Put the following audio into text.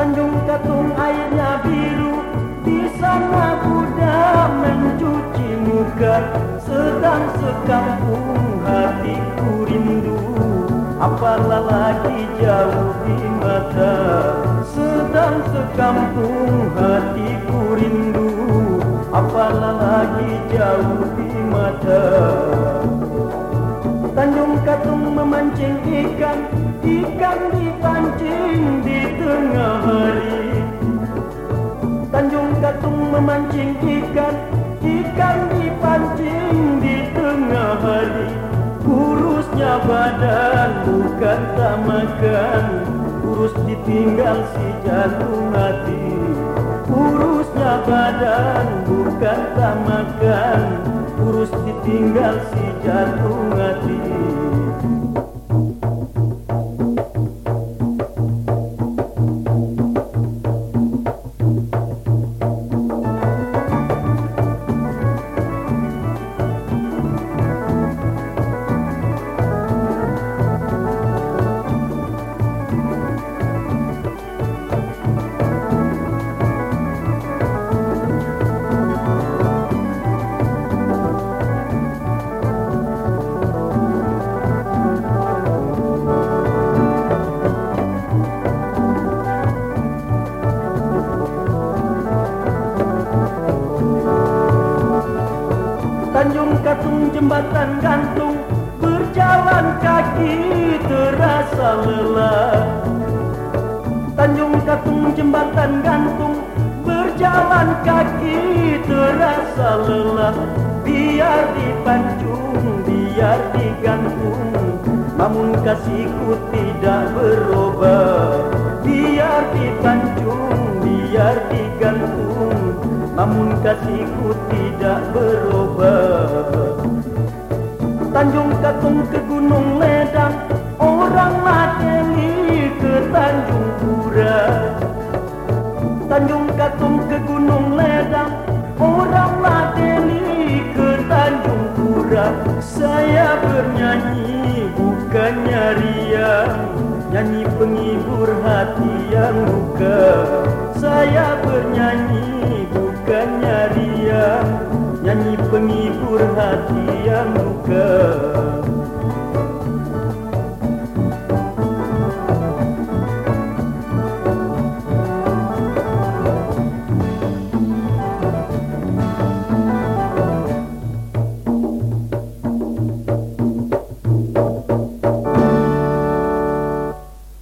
Tanjung Katung airnya biru. Di sana kuda mencuci muka Sedang sekampung hatiku rindu. Apalah lagi jauh di mata Sedang sekampung hatiku rindu. Apalah lagi jauh di mata. Tanjung Katung memancing ikan Ikan dipancing di tengah hari Tanjung Katung memancing ikan Ikan dipancing di tengah hari Kurusnya badan bukan tak makan. Kurus ditinggal si jantung hati. Kurusnya badan bukan tak makan. Kurus ditinggal si jantung hati Tanjung Katung jembatan gantung Berjalan kaki terasa lelah. Tanjung Katung jembatan gantung Berjalan kaki terasa lelah. Biar dipancung, biar digantung Namun kasihku tidak berubah. Biar dipancung, biar digantung Namun kasihku tidak berubah. Tanjung Katung ke Gunung Ledang Orang Mateli ke Tanjung Pura. Tanjung Katung ke Gunung Ledang Orang Mateli ke Tanjung Pura. Saya bernyanyi bukannya riang Nyanyi penghibur hati yang luka. Saya bernyanyi Nyanyi penghibur hati yang luka